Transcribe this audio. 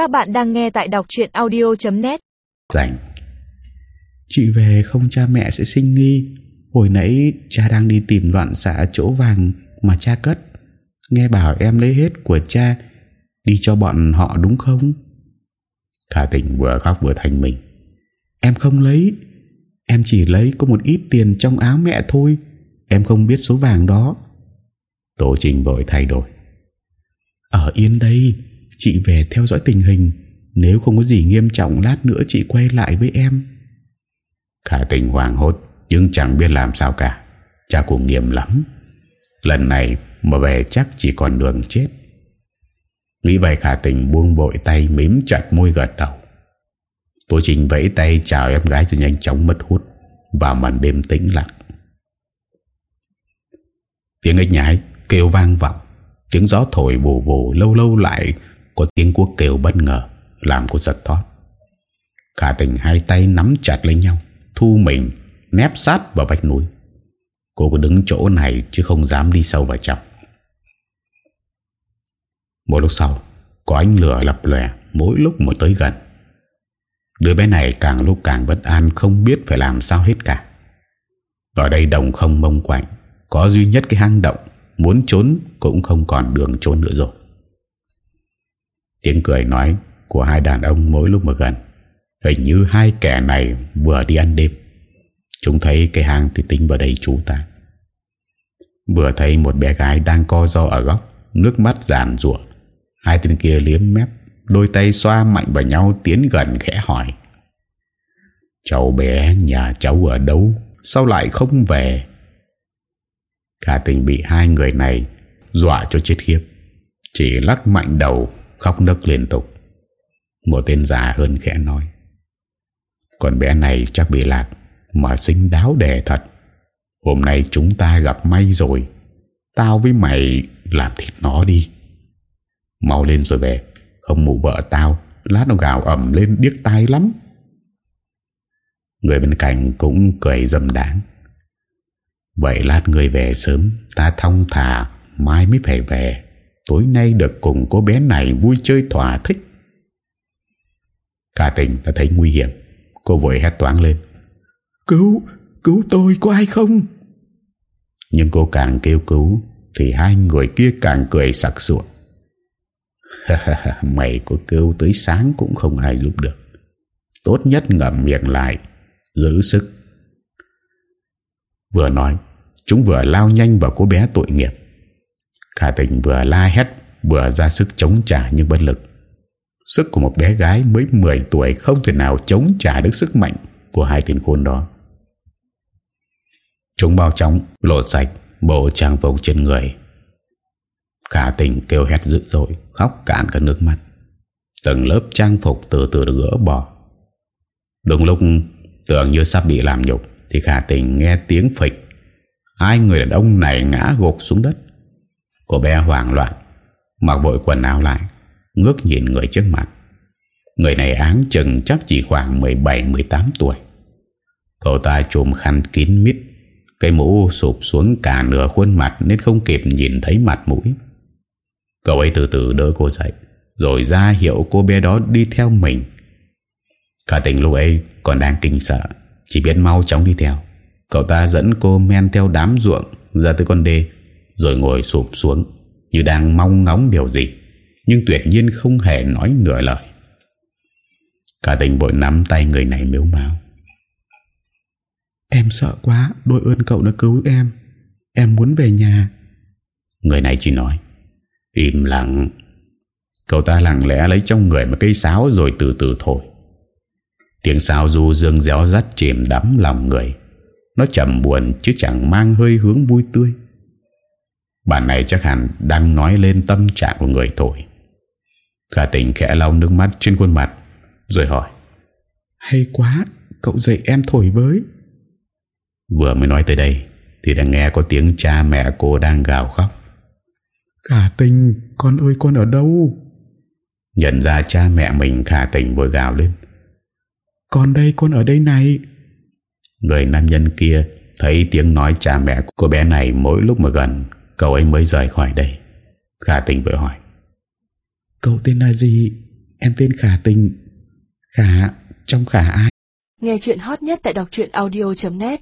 Các bạn đang nghe tại đọc chuyện audio.net Rảnh. Chị về không cha mẹ sẽ sinh nghi. Hồi nãy cha đang đi tìm loạn xạ chỗ vàng Mà cha cất. Nghe bảo em lấy hết của cha, Đi cho bọn họ đúng không? Khả tình vừa khóc vừa thành mình. Em không lấy. Em chỉ lấy có một ít tiền trong áo mẹ thôi. Em không biết số vàng đó. Tổ trình vội thay đổi. Ở yên đây. Chị về theo dõi tình hình. Nếu không có gì nghiêm trọng Lát nữa chị quay lại với em. Khả tình hoàng hốt, Nhưng chẳng biết làm sao cả. Cha cũng nghiêm lắm. Lần này mà về chắc chỉ còn đường chết. Nghĩ vậy khả tình buông bội tay Mím chặt môi gật đầu. Tôi Trình vẫy tay chào em gái rồi nhanh chóng mất hút Vào màn đêm tĩnh lặng. Tiếng ếch nhái kêu vang vọng. Tiếng gió thổi vù vù lâu lâu lại có tiếng quốc kêu bất ngờ, Làm cô giật thoát cả tình hai tay nắm chặt lấy nhau, Thu mình, nép sát vào vách núi. Cô cứ đứng chỗ này Chứ không dám đi sâu vào trong. Một lúc sau, Có ánh lửa lập lòe Mỗi lúc một tới gần. Đứa bé này càng lúc càng bất an, Không biết phải làm sao hết cả. Ở đây đồng không mông quạnh, Có duy nhất cái hang động, Muốn trốn cũng không còn đường trốn nữa rồi. Tiếng cười nói Của hai đàn ông mỗi lúc một gần. Hình như hai kẻ này vừa đi ăn đêm. Chúng thấy cái hang thì tính vào đây chú ta Vừa thấy một bé gái đang co do ở góc, Nước mắt giàn rủa Hai tên kia liếm mép, Đôi tay xoa mạnh vào nhau Tiến gần khẽ hỏi. Cháu bé nhà cháu ở đâu? Sao lại không về? Cả tình bị hai người này Dọa cho chết khiếp. Chỉ lắc mạnh đầu Khóc nức liên tục. Một tên già hơn khẽ nói, Con bé này chắc bị lạc Mà xinh đáo đẻ thật. Hôm nay chúng ta gặp may rồi. Tao với mày Làm thịt nó đi. Mau lên rồi về, Không mụ vợ tao, Lát nó gào ẩm lên điếc tai lắm. Người bên cạnh cũng cười dâm đáng Vậy lát người về sớm, Ta thông thả, Mai mới phải về. Tối nay được cùng cô bé này vui chơi thỏa thích. Cả tình đã thấy nguy hiểm. Cô vội hét toán lên. Cứu, cứu tôi có ai không? Nhưng cô càng kêu cứu Thì hai người kia càng cười sặc sụa. Mày có kêu tới sáng cũng không ai giúp được. Tốt nhất ngậm miệng lại Giữ sức. Vừa nói Chúng vừa lao nhanh vào cô bé tội nghiệp Khả tình vừa la hét, Vừa ra sức chống trả nhưng bất lực. Sức của một bé gái mới 10 tuổi Không thể nào chống trả được sức mạnh Của hai tên khôn đó. Chúng bao chóng Lột sạch bộ trang phục trên người. Khả tình kêu hét dữ dội, Khóc cạn cả nước mắt. Từng lớp trang phục từ từ được gỡ bỏ. Đúng lúc Tưởng như sắp bị làm nhục Thì khả tình nghe tiếng phịch. Hai người đàn ông này ngã gục xuống đất. Cô bé hoảng loạn, Mặc vội quần áo lại, Ngước nhìn người trước mặt. Người này áng chừng chắc chỉ khoảng 17-18 tuổi. Cậu ta trùm khăn kín mít Cây mũ sụp xuống cả nửa khuôn mặt Nên không kịp nhìn thấy mặt mũi. Cậu ấy từ từ đỡ cô dậy, Rồi ra hiệu cô bé đó đi theo mình. Cả tình lúc ấy còn đang kinh sợ, Chỉ biết mau chóng đi theo. Cậu ta dẫn cô men theo đám ruộng Ra tới con đê rồi ngồi sụp xuống Như đang mong ngóng điều gì Nhưng tuyệt nhiên không hề nói nửa lời. Cả tình vội nắm tay người này miếu máu Em sợ quá Đôi ơn cậu đã cứu em. Em muốn về nhà. Người này chỉ nói Im lặng. Cậu ta lặng lẽ lấy trong người một cây sáo Rồi từ từ thổi. Tiếng sáo du dương réo rắt chìm đắm lòng người. Nó chậm buồn chứ chẳng mang hơi hướng vui tươi Bạn này chắc hẳn đang nói lên tâm trạng của người thổi Khả tình khẽ lau nước mắt trên khuôn mặt Rồi hỏi. Hay quá Cậu dạy em thổi với. Vừa mới nói tới đây Thì đã nghe có tiếng cha mẹ cô đang gào khóc. Khả tình Con ơi con ở đâu? Nhận ra cha mẹ mình khả tình vội gào lên. Con đây con ở đây này. Người nam nhân kia Thấy tiếng nói cha mẹ của bé này Mỗi lúc mà gần Cậu ấy mới rời khỏi đây. Khả tình vội hỏi. Cậu tên là gì? Em tên Khả Tình. Khả Trong Khả ai? Nghe chuyện hot nhất tại đọc audio.net